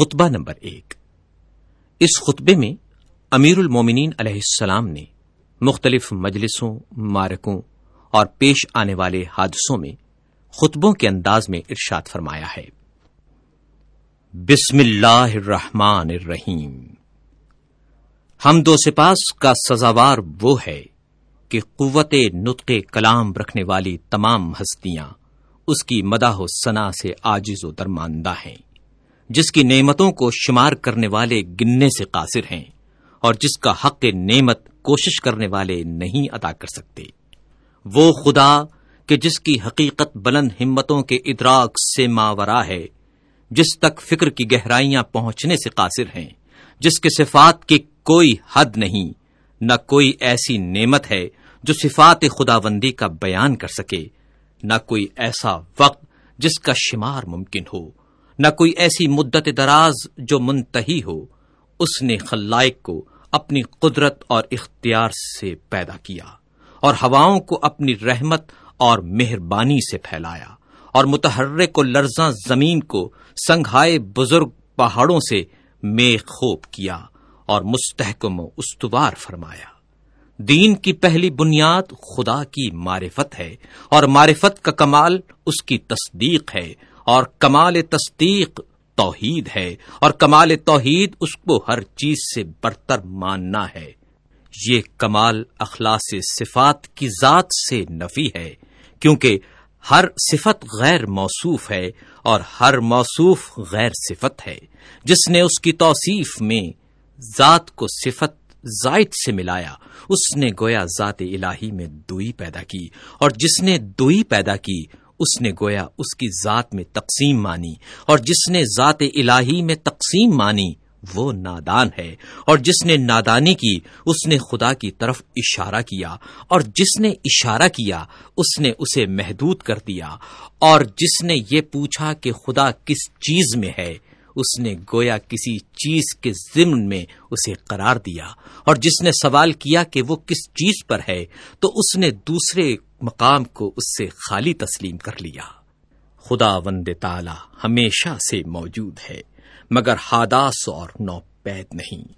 خطبہ نمبر ایک۔ اس خطبے میں امیر المومنین علیہ السلام نے مختلف مجلسوں، مارکوں اور پیش آنے والے حادثوں میں خطبوں کے انداز میں ارشاد فرمایا ہے۔ بسم اللہ الرحمن الرحیم۔ ہم دو سپاس کا سزاوار وہ ہے کہ قوت نطق کلام رکھنے والی تمام ہستیاں اس کی مداح و سنا سے آجز و درماندہ ہیں۔ جس کی نعمتوں کو شمار کرنے والے گننے سے قاصر ہیں اور جس کا حق نعمت کوشش کرنے والے نہیں ادا کر سکتے۔ وہ خدا کہ جس کی حقیقت بلند ہمتوں کے ادراک سے ماورا ہے، جس تک فکر کی گہرائیاں پہنچنے سے قاصر ہیں، جس کے صفات کی کوئی حد نہیں، نہ کوئی ایسی نعمت ہے جو صفات خدا بندی کا بیان کر سکے، نہ کوئی ایسا وقت جس کا شمار ممکن ہو۔ نہ کوئی ایسی مدت دراز جو منتحی ہو، اس نے خلائق کو اپنی قدرت اور اختیار سے پیدا کیا اور ہواؤں کو اپنی رحمت اور مہربانی سے پھیلایا اور متحرک کو لرزاں زمین کو سنگھائے بزرگ پہاڑوں سے میخ خوب کیا اور مستحکم و استوار فرمایا۔ دین کی پہلی بنیاد خدا کی معرفت ہے اور معرفت کا کمال اس کی تصدیق ہے۔ اور کمال تصدیق توحید ہے، اور کمال توحید اس کو ہر چیز سے برتر ماننا ہے۔ یہ کمال اخلاص صفات کی ذات سے نفی ہے، کیونکہ ہر صفت غیر موصوف ہے اور ہر موصوف غیر صفت ہے۔ جس نے اس کی توصیف میں ذات کو صفت زائد سے ملایا، اس نے گویا ذات الہی میں دوئی پیدا کی، اور جس نے دوئی پیدا کی اس نے گویا اس کی ذات میں تقسیم مانی اور جس نے ذات الہی میں تقسیم مانی وہ نادان ہے اور جس نے نادانی کی اس نے خدا کی طرف اشارہ کیا اور جس نے اشارہ کیا اس نے اسے محدود کر دیا اور جس نے یہ پوچھا کہ خدا کس چیز میں ہے اس نے گویا کسی چیز کے ضمن میں اسے قرار دیا اور جس نے سوال کیا کہ وہ کس چیز پر ہے تو اس نے دوسرے مقام کو اس سے خالی تسلیم کر لیا۔ خدا وند تالا ہمیشہ سے موجود ہے، مگر ہاداس اور نو پید نہیں۔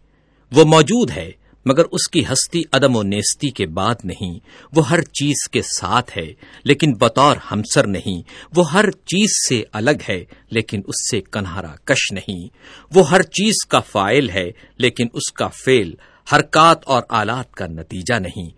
وہ موجود ہے، مگر اس کی ہستی عدم و نیستی کے بعد نہیں۔ وہ ہر چیز کے ساتھ ہے، لیکن بطور ہمسر نہیں۔ وہ ہر چیز سے الگ ہے، لیکن اس سے کنہارا کش نہیں۔ وہ ہر چیز کا فائل ہے، لیکن اس کا فیل حرکات اور آلات کا نتیجہ نہیں۔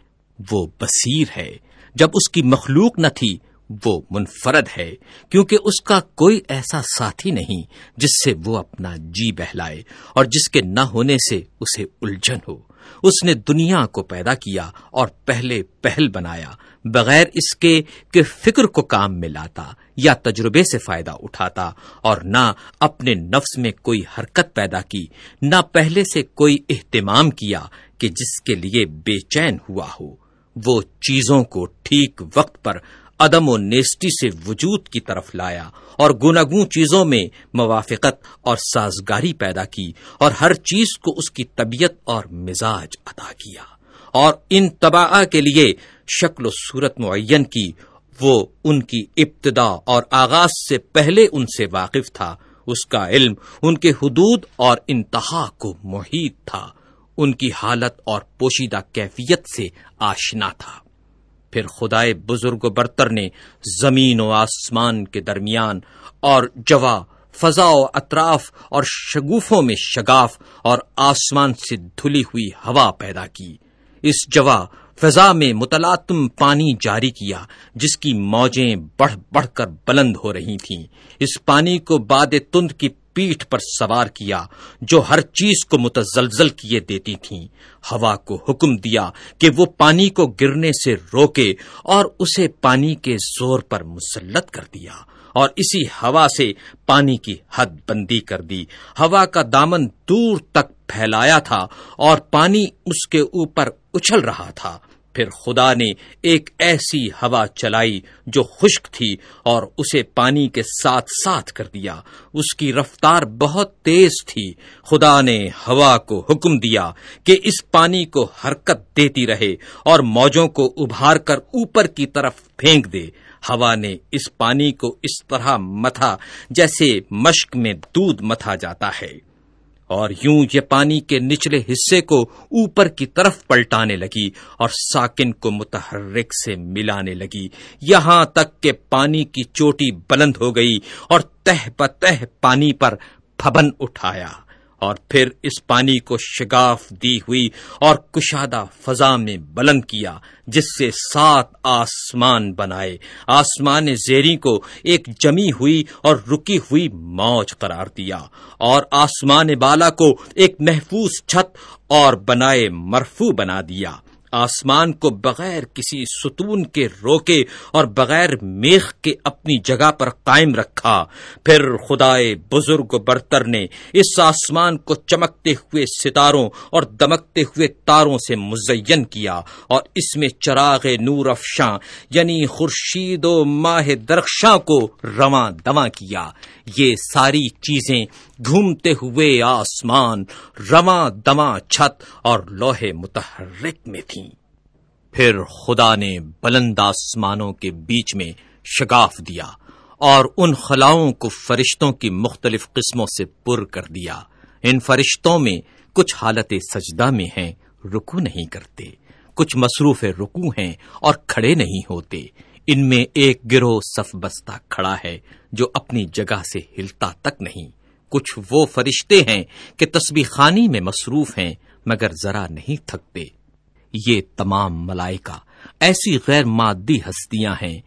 وہ بصیر ہے۔ جب اس کی مخلوق نہ تھی، وہ منفرد ہے، کیونکہ اس کا کوئی ایسا ساتھی نہیں جس سے وہ اپنا جی بہلائے اور جس کے نہ ہونے سے اسے الجھن ہو۔ اس نے دنیا کو پیدا کیا اور پہلے پہل بنایا، بغیر اس کے کہ فکر کو کام میں لاتا یا تجربے سے فائدہ اٹھاتا اور نہ اپنے نفس میں کوئی حرکت پیدا کی، نہ پہلے سے کوئی اہتمام کیا کہ جس کے لیے بے چین ہوا ہو۔ وہ چیزوں کو ٹھیک وقت پر عدم و نیسٹی سے وجود کی طرف لایا اور گناگوں چیزوں میں موافقت اور سازگاری پیدا کی اور ہر چیز کو اس کی طبیعت اور مزاج ادا کیا اور ان تباہ کے لیے شکل و صورت معین کی، وہ ان کی ابتدا اور آغاز سے پہلے ان سے واقف تھا۔ اس کا علم ان کے حدود اور انتہا کو محیط تھا۔ ان کی حالت اور پوشیدہ کیفیت سے آشنا تھا۔ پھر خدائے بزرگ و برتر نے زمین و آسمان کے درمیان اور جوا، فضا و اطراف اور شگوفوں میں شگاف اور آسمان سے دھلی ہوئی ہوا پیدا کی۔ اس جوا، فضا میں متلاطم پانی جاری کیا، جس کی موجیں بڑھ بڑھ کر بلند ہو رہی تھیں۔ اس پانی کو باد تند کی پیٹھ پر سوار کیا جو ہر چیز کو متزلزل کیے دیتی تھیں۔ ہوا کو حکم دیا کہ وہ پانی کو گرنے سے روکے اور اسے پانی کے زور پر مسلط کر دیا اور اسی ہوا سے پانی کی حد بندی کر دی۔ ہوا کا دامن دور تک پھیلایا تھا اور پانی اس کے اوپر اچھل رہا تھا۔ پھر خدا نے ایک ایسی ہوا چلائی جو خشک تھی اور اسے پانی کے ساتھ ساتھ کر دیا۔ اس کی رفتار بہت تیز تھی۔ خدا نے ہوا کو حکم دیا کہ اس پانی کو حرکت دیتی رہے اور موجوں کو ابھار کر اوپر کی طرف پھینک دے۔ ہوا نے اس پانی کو اس طرح متھا جیسے مشک میں دودھ متھا جاتا ہے۔ اور یوں یہ پانی کے نچلے حصے کو اوپر کی طرف پلٹانے لگی اور ساکن کو متحرک سے ملانے لگی۔ یہاں تک کہ پانی کی چوٹی بلند ہو گئی اور تہ بتہ پانی پر پھبن اٹھایا۔ اور پھر اس پانی کو شگاف دی ہوئی اور کشادہ فضا میں بلند کیا، جس سے سات آسمان بنائے۔ آسمان زیری کو ایک جمی ہوئی اور رکی ہوئی موج قرار دیا اور آسمان بالا کو ایک محفوظ چھت اور بنائے مرفو بنا دیا۔ آسمان کو بغیر کسی ستون کے روکے اور بغیر میخ کے اپنی جگہ پر قائم رکھا۔ پھر خدائے بزرگ برتر نے اس آسمان کو چمکتے ہوئے ستاروں اور دمکتے ہوئے تاروں سے مزین کیا اور اس میں چراغ نور افشاں یعنی خورشید و ماہ درخشاں کو رواں دواں کیا۔ یہ ساری چیزیں گھومتے ہوئے آسمان رواں دواں چھت اور لوہے متحرک میں تھیں۔ پھر خدا نے بلند آسمانوں کے بیچ میں شگاف دیا اور ان خلاؤں کو فرشتوں کی مختلف قسموں سے پر کر دیا۔ ان فرشتوں میں کچھ حالت سجدہ میں ہیں رکو نہیں کرتے۔ کچھ مصروف رکو ہیں اور کھڑے نہیں ہوتے۔ ان میں ایک گروہ صف بستہ کھڑا ہے جو اپنی جگہ سے ہلتا تک نہیں۔ کچھ وہ فرشتے ہیں کہ تسبیح خانی میں مصروف ہیں مگر ذرا نہیں تھکتے۔ یہ تمام ملائکہ ایسی غیر مادی ہستیاں ہیں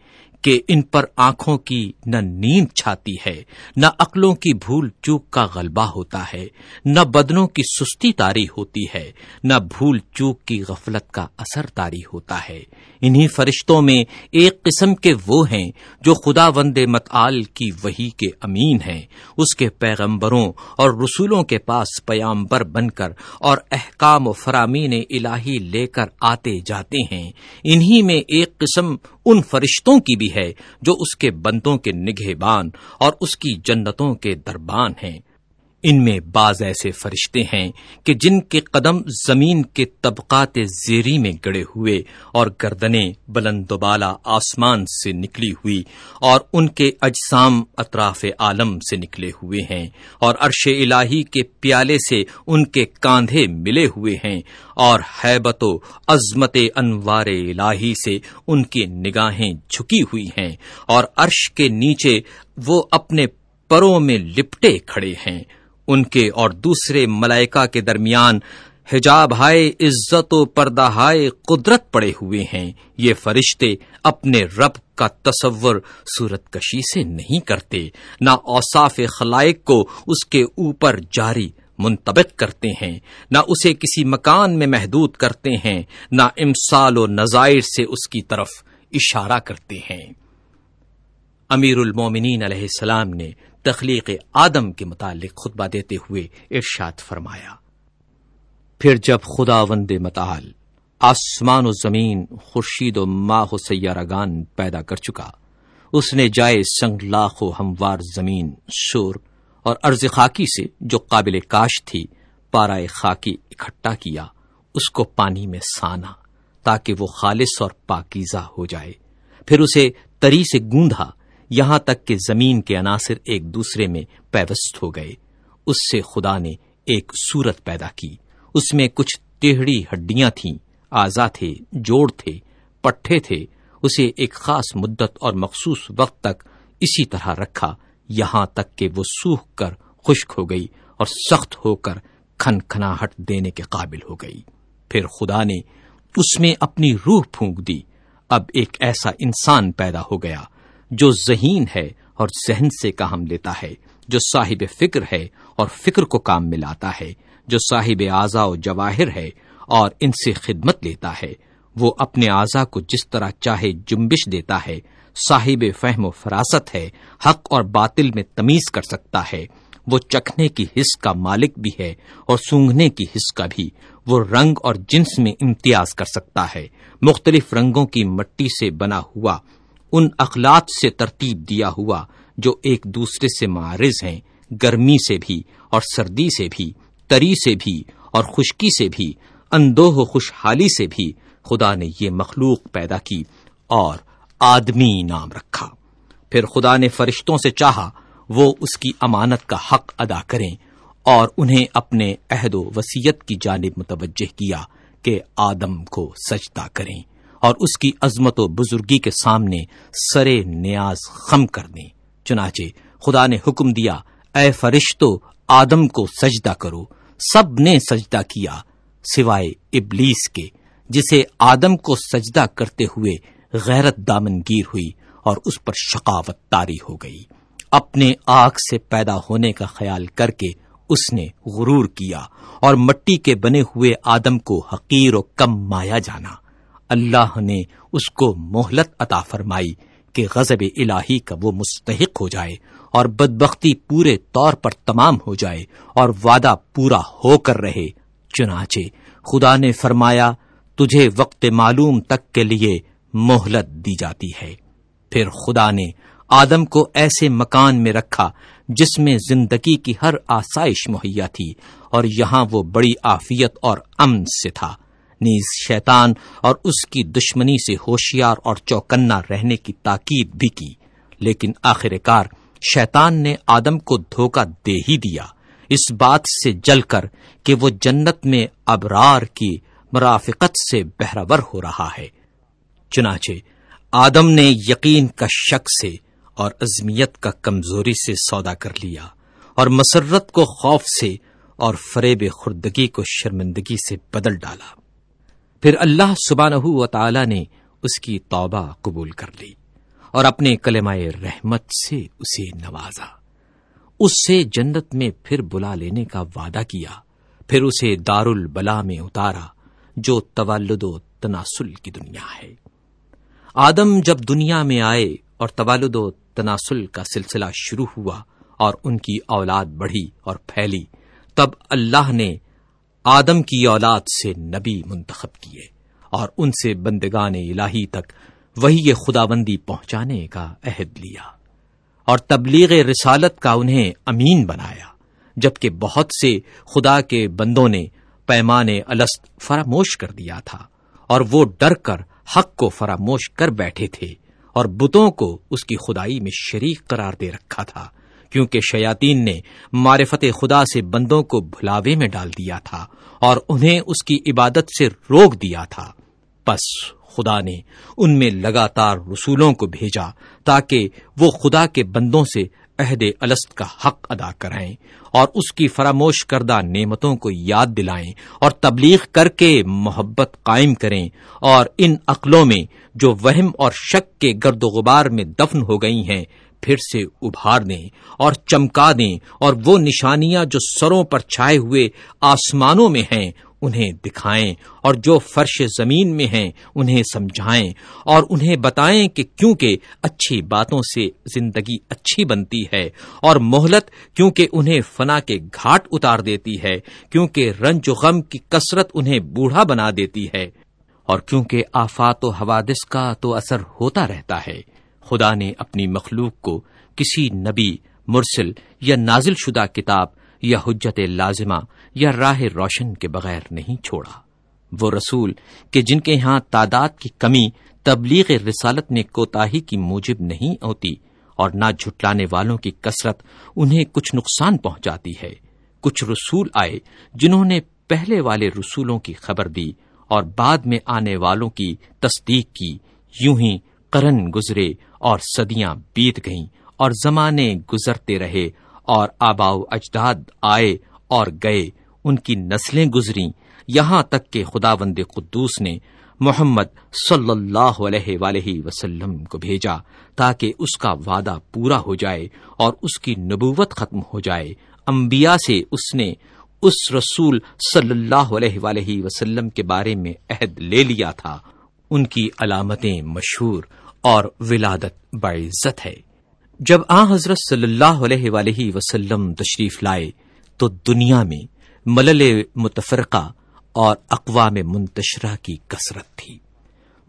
کہ ان پر آنکھوں کی نہ نیند چھاتی ہے، نہ عقلوں کی بھول چوک کا غلبہ ہوتا ہے، نہ بدنوں کی سستی تاری ہوتی ہے، نہ بھول چوک کی غفلت کا اثر تاری ہوتا ہے۔ انہی فرشتوں میں ایک قسم کے وہ ہیں جو خدا وند متعال کی وہی کے امین ہیں۔ اس کے پیغمبروں اور رسولوں کے پاس پیامبر بن کر اور احکام و فرامین الہی لے کر آتے جاتے ہیں۔ انہی میں ایک قسم ان فرشتوں کی بھی ہے جو اس کے بندوں کے نگہ بان اور اس کی جنتوں کے دربان ہیں۔ ان میں بعض ایسے فرشتے ہیں کہ جن کے قدم زمین کے طبقات زیری میں گڑے ہوئے اور گردنیں بلند بالا آسمان سے نکلی ہوئی اور ان کے اجسام اطراف عالم سے نکلے ہوئے ہیں اور عرش الہی کے پیالے سے ان کے کاندھے ملے ہوئے ہیں اور حیبت و عظمت انوار الہی سے ان کی نگاہیں جھکی ہوئی ہیں اور عرش کے نیچے وہ اپنے پروں میں لپٹے کھڑے ہیں ان کے اور دوسرے ملائکہ کے درمیان حجاب ہائے عزت و پردہ ہائے قدرت پڑے ہوئے ہیں۔ یہ فرشتے اپنے رب کا تصور صورت کشی سے نہیں کرتے، نہ اوصاف خلائق کو اس کے اوپر جاری منتبق کرتے ہیں، نہ اسے کسی مکان میں محدود کرتے ہیں، نہ امسال و نظائر سے اس کی طرف اشارہ کرتے ہیں۔ امیر المومنین علیہ السلام نے تخلیق آدم کے متعلق خطبہ دیتے ہوئے ارشاد فرمایا۔ پھر جب خدا وند متعال آسمان و زمین، خورشید و ماہ و سیارگان پیدا کر چکا، اس نے جائے سنگ لاکھ و ہموار زمین شور اور ارض خاکی سے جو قابل کاش تھی، پارائے خاکی اکٹھا کیا، اس کو پانی میں سانا تاکہ وہ خالص اور پاکیزہ ہو جائے۔ پھر اسے تری سے گوندھا یہاں تک کہ زمین کے عناصر ایک دوسرے میں پیوست ہو گئے۔ اس سے خدا نے ایک صورت پیدا کی۔ اس میں کچھ ٹیڑھی ہڈیاں تھیں، آزا تھے، جوڑ تھے، پٹھے تھے۔ اسے ایک خاص مدت اور مخصوص وقت تک اسی طرح رکھا۔ یہاں تک کہ وہ سوکھ کر خشک ہو گئی اور سخت ہو کر کھن کھناہٹ دینے کے قابل ہو گئی۔ پھر خدا نے اس میں اپنی روح پھونک دی۔ اب ایک ایسا انسان پیدا ہو گیا۔ جو ذہین ہے اور ذہن سے کام لیتا ہے، جو صاحب فکر ہے اور فکر کو کام میں لاتا ہے، جو صاحب اعضا و جواہر ہے اور ان سے خدمت لیتا ہے۔ وہ اپنے اعضا کو جس طرح چاہے جنبش دیتا ہے، صاحب فہم و فراست ہے، حق اور باطل میں تمیز کر سکتا ہے۔ وہ چکھنے کی حص کا مالک بھی ہے اور سونگنے کی حص کا بھی۔ وہ رنگ اور جنس میں امتیاز کر سکتا ہے۔ مختلف رنگوں کی مٹی سے بنا ہوا ان اخلاط سے ترتیب دیا ہوا جو ایک دوسرے سے معرض ہیں، گرمی سے بھی اور سردی سے بھی، تری سے بھی اور خشکی سے بھی، اندوہ خوشحالی سے بھی خدا نے یہ مخلوق پیدا کی اور آدمی نام رکھا۔ پھر خدا نے فرشتوں سے چاہا وہ اس کی امانت کا حق ادا کریں اور انہیں اپنے عہد و وسیعت کی جانب متوجہ کیا کہ آدم کو سجدہ کریں۔ اور اس کی عظمت و بزرگی کے سامنے سرے نیاز خم کر دیں چنانچہ خدا نے حکم دیا، اے فرشتو، آدم کو سجدہ کرو۔ سب نے سجدہ کیا، سوائے ابلیس کے، جسے آدم کو سجدہ کرتے ہوئے غیرت دامن گیر ہوئی اور اس پر شقاوت تاری ہو گئی۔ اپنے آگ سے پیدا ہونے کا خیال کر کے اس نے غرور کیا اور مٹی کے بنے ہوئے آدم کو حقیر و کم مایا جانا۔ اللہ نے اس کو مہلت عطا فرمائی کہ غزب الہی کا وہ مستحق ہو جائے اور بدبختی پورے طور پر تمام ہو جائے اور وعدہ پورا ہو کر رہے۔ چنانچہ خدا نے فرمایا، تجھے وقت معلوم تک کے لیے مہلت دی جاتی ہے۔ پھر خدا نے آدم کو ایسے مکان میں رکھا جس میں زندگی کی ہر آسائش مہیا تھی اور یہاں وہ بڑی آفیت اور امن سے تھا۔ نیز شیطان اور اس کی دشمنی سے ہوشیار اور چوکنا رہنے کی تاکید بھی کی۔ لیکن آخر کار شیطان نے آدم کو دھوکہ دے ہی دیا۔ اس بات سے جل کر کہ وہ جنت میں ابرار کی مرافقت سے بہرور ہو رہا ہے۔ چنانچہ آدم نے یقین کا شک سے اور عزمیت کا کمزوری سے سودا کر لیا اور مسرت کو خوف سے اور فریب خوردگی کو شرمندگی سے بدل ڈالا۔ پھر اللہ سبحانہ و تعالی نے اس کی توبہ قبول کر لی اور اپنے کلمائے رحمت سے اسے نوازا۔ اس سے جنت میں پھر بلا لینے کا وعدہ کیا۔ پھر اسے دار البلا میں اتارا، جو تولد و تناسل کی دنیا ہے۔ آدم جب دنیا میں آئے اور تولد و تناسل کا سلسلہ شروع ہوا اور ان کی اولاد بڑھی اور پھیلی، تب اللہ نے آدم کی اولاد سے نبی منتخب کیے اور ان سے بندگان الہی تک وہی یہ خدا بندی پہنچانے کا عہد لیا اور تبلیغ رسالت کا انہیں امین بنایا، جبکہ بہت سے خدا کے بندوں نے پیمان الست فراموش کر دیا تھا اور وہ ڈر کر حق کو فراموش کر بیٹھے تھے اور بتوں کو اس کی خدائی میں شریک قرار دے رکھا تھا۔ کیونکہ شیاتین نے معرفت خدا سے بندوں کو بھلاوے میں ڈال دیا تھا اور انہیں اس کی عبادت سے روک دیا تھا۔ بس خدا نے ان میں لگاتار رسولوں کو بھیجا تاکہ وہ خدا کے بندوں سے عہد الست کا حق ادا کرائیں اور اس کی فراموش کردہ نعمتوں کو یاد دلائیں اور تبلیغ کر کے محبت قائم کریں اور ان عقلوں میں جو وہم اور شک کے گرد و غبار میں دفن ہو گئی ہیں پھر سے ابھار دیں اور چمکا دیں اور وہ نشانیاں جو سروں پر چھائے ہوئے آسمانوں میں ہیں، انہیں دکھائیں اور جو فرش زمین میں ہیں، انہیں سمجھائیں اور انہیں بتائیں کہ کیونکہ اچھی باتوں سے زندگی اچھی بنتی ہے اور مہلت کیونکہ انہیں فنا کے گھاٹ اتار دیتی ہے، کیونکہ رنج و غم کی کثرت انہیں بوڑھا بنا دیتی ہے اور کیونکہ آفات و حوادث کا تو اثر ہوتا رہتا ہے۔ خدا نے اپنی مخلوق کو کسی نبی، مرسل یا نازل شدہ کتاب یا حجت لازمہ یا راہ روشن کے بغیر نہیں چھوڑا۔ وہ رسول کہ جن کے یہاں تعداد کی کمی، تبلیغ رسالت میں کوتاہی کی موجب نہیں ہوتی اور نہ جھٹلانے والوں کی کثرت انہیں کچھ نقصان پہنچاتی ہے۔ کچھ رسول آئے جنہوں نے پہلے والے رسولوں کی خبر دی اور بعد میں آنے والوں کی تصدیق کی، یوں ہی کرن گزرے اور صدیاں بیت گئیں اور زمانے گزرتے رہے اور آبا اجداد آئے اور گئے، ان کی نسلیں گزری یہاں تک کہ خدا وند قدوس نے محمد صلی اللہ علیہ ولیہ وسلم کو بھیجا تاکہ اس کا وعدہ پورا ہو جائے اور اس کی نبوت ختم ہو جائے۔ انبیاء سے اس نے اس رسول صلی اللہ علیہ ولیہ وسلم کے بارے میں عہد لے لیا تھا۔ ان کی علامتیں مشہور اور ولادت باعزت ہے۔ جب آ حضرت صلی اللہ علیہ وآلہ وسلم تشریف لائے تو دنیا میں ملل متفرقہ اور اقوام منتشرہ کی کثرت تھی۔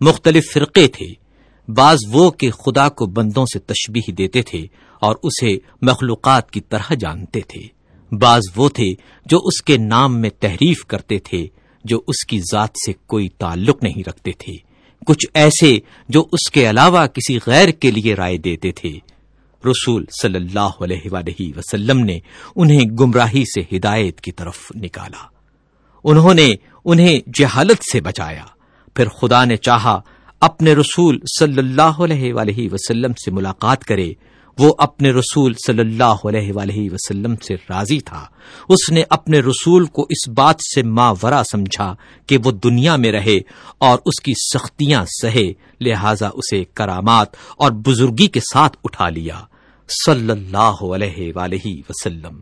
مختلف فرقے تھے۔ بعض وہ کہ خدا کو بندوں سے تشبیح دیتے تھے اور اسے مخلوقات کی طرح جانتے تھے۔ بعض وہ تھے جو اس کے نام میں تحریف کرتے تھے جو اس کی ذات سے کوئی تعلق نہیں رکھتے تھے۔ کچھ ایسے جو اس کے علاوہ کسی غیر کے لیے رائے دیتے تھے۔ رسول صلی اللہ علیہ وآلہ وسلم نے انہیں گمراہی سے ہدایت کی طرف نکالا۔ انہوں نے انہیں جہالت سے بچایا۔ پھر خدا نے چاہا اپنے رسول صلی اللہ علیہ وآلہ وسلم سے ملاقات کرے۔ وہ اپنے رسول صلی اللہ علیہ وآلہ وسلم سے راضی تھا۔ اس نے اپنے رسول کو اس بات سے ماورا سمجھا کہ وہ دنیا میں رہے اور اس کی سختیاں سہے، لہذا اسے کرامات اور بزرگی کے ساتھ اٹھا لیا۔ صلی اللہ علیہ وآلہ وسلم۔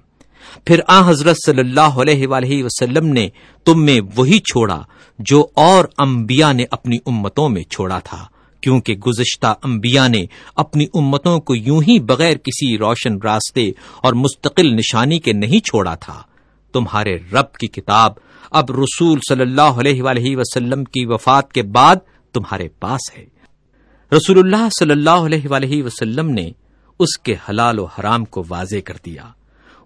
پھر آ حضرت صلی اللہ علیہ وآلہ وسلم نے تم میں وہی چھوڑا جو اور انبیاء نے اپنی امتوں میں چھوڑا تھا۔ کیونکہ گزشتہ انبیاء نے اپنی امتوں کو یوں ہی بغیر کسی روشن راستے اور مستقل نشانی کے نہیں چھوڑا تھا۔ تمہارے رب کی کتاب اب رسول صلی اللہ علیہ وآلہ وسلم کی وفات کے بعد تمہارے پاس ہے۔ رسول اللہ صلی اللہ علیہ وآلہ وسلم نے اس کے حلال و حرام کو واضح کر دیا۔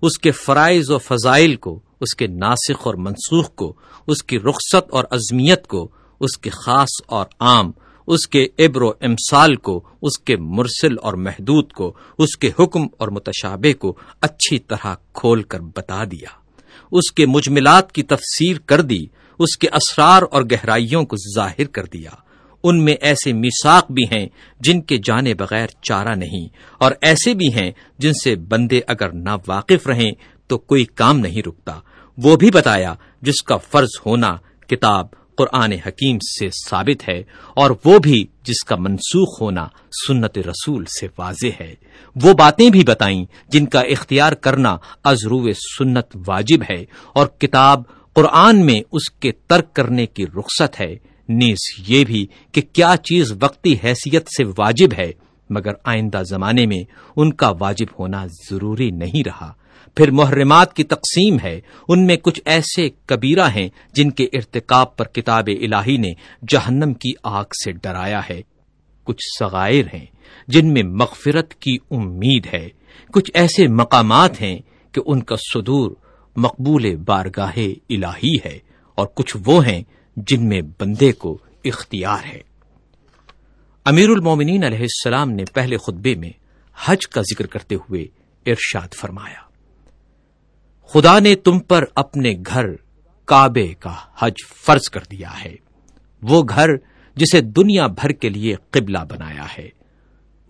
اس کے فرائض و فضائل کو، اس کے ناسخ اور منسوخ کو، اس کی رخصت اور عظمیت کو، اس کے خاص اور عام اس کے ابر و امسال کو، اس کے مرسل اور محدود کو، اس کے حکم اور متشابے کو اچھی طرح کھول کر بتا دیا۔ اس کے مجملات کی تفسیر کر دی، اس کے اسرار اور گہرائیوں کو ظاہر کر دیا۔ ان میں ایسے میساک بھی ہیں جن کے جانے بغیر چارہ نہیں، اور ایسے بھی ہیں جن سے بندے اگر نا واقف رہیں تو کوئی کام نہیں رکتا۔ وہ بھی بتایا، جس کا فرض ہونا کتاب قرآن حکیم سے ثابت ہے اور وہ بھی جس کا منسوخ ہونا سنت رسول سے واضح ہے۔ وہ باتیں بھی بتائیں جن کا اختیار کرنا ازرو سنت واجب ہے اور کتاب قرآن میں اس کے ترک کرنے کی رخصت ہے۔ نیز یہ بھی کہ کیا چیز وقتی حیثیت سے واجب ہے، مگر آئندہ زمانے میں ان کا واجب ہونا ضروری نہیں رہا۔ پھر محرمات کی تقسیم ہے۔ ان میں کچھ ایسے کبیرہ ہیں جن کے ارتکاب پر کتاب الہی نے جہنم کی آگ سے ڈرایا ہے۔ کچھ سغائر ہیں جن میں مغفرت کی امید ہے۔ کچھ ایسے مقامات ہیں کہ ان کا صدور مقبول بارگاہ الہی ہے اور کچھ وہ ہیں جن میں بندے کو اختیار ہے۔ امیر المومنین علیہ السلام نے پہلے خطبے میں حج کا ذکر کرتے ہوئے ارشاد فرمایا۔ خدا نے تم پر اپنے گھر کعبے کا حج فرض کر دیا ہے۔ وہ گھر جسے دنیا بھر کے لیے قبلہ بنایا ہے۔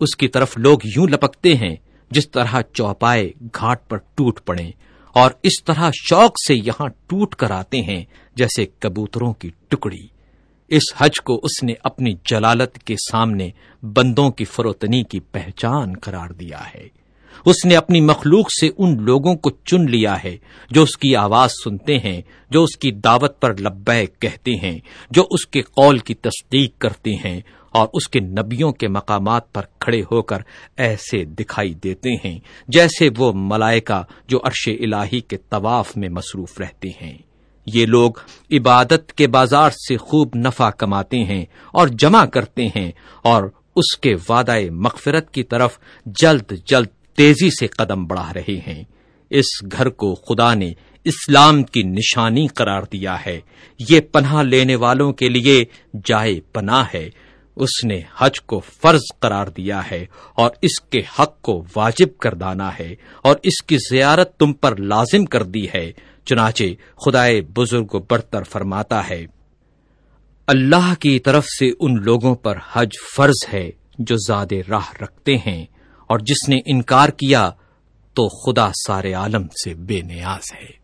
اس کی طرف لوگ یوں لپکتے ہیں جس طرح چوپائے گھاٹ پر ٹوٹ پڑے اور اس طرح شوق سے یہاں ٹوٹ کر آتے ہیں جیسے کبوتروں کی ٹکڑی۔ اس حج کو اس نے اپنی جلالت کے سامنے بندوں کی فروتنی کی پہچان قرار دیا ہے۔ اس نے اپنی مخلوق سے ان لوگوں کو چن لیا ہے جو اس کی آواز سنتے ہیں، جو اس کی دعوت پر لبیک کہتے ہیں، جو اس کے قول کی تصدیق کرتے ہیں اور اس کے نبیوں کے مقامات پر کھڑے ہو کر ایسے دکھائی دیتے ہیں جیسے وہ ملائکہ جو عرش الہی کے طواف میں مصروف رہتے ہیں۔ یہ لوگ عبادت کے بازار سے خوب نفع کماتے ہیں اور جمع کرتے ہیں اور اس کے وعدہ مغفرت کی طرف جلد جلد تیزی سے قدم بڑھا رہے ہیں۔ اس گھر کو خدا نے اسلام کی نشانی قرار دیا ہے۔ یہ پناہ لینے والوں کے لیے جائے پناہ ہے۔ اس نے حج کو فرض قرار دیا ہے اور اس کے حق کو واجب کر دانا ہے اور اس کی زیارت تم پر لازم کر دی ہے۔ چنانچہ خدائے بزرگ برتر فرماتا ہے، اللہ کی طرف سے ان لوگوں پر حج فرض ہے جو زیادہ راہ رکھتے ہیں۔ اور جس نے انکار کیا تو خدا سارے عالم سے بے نیاز ہے۔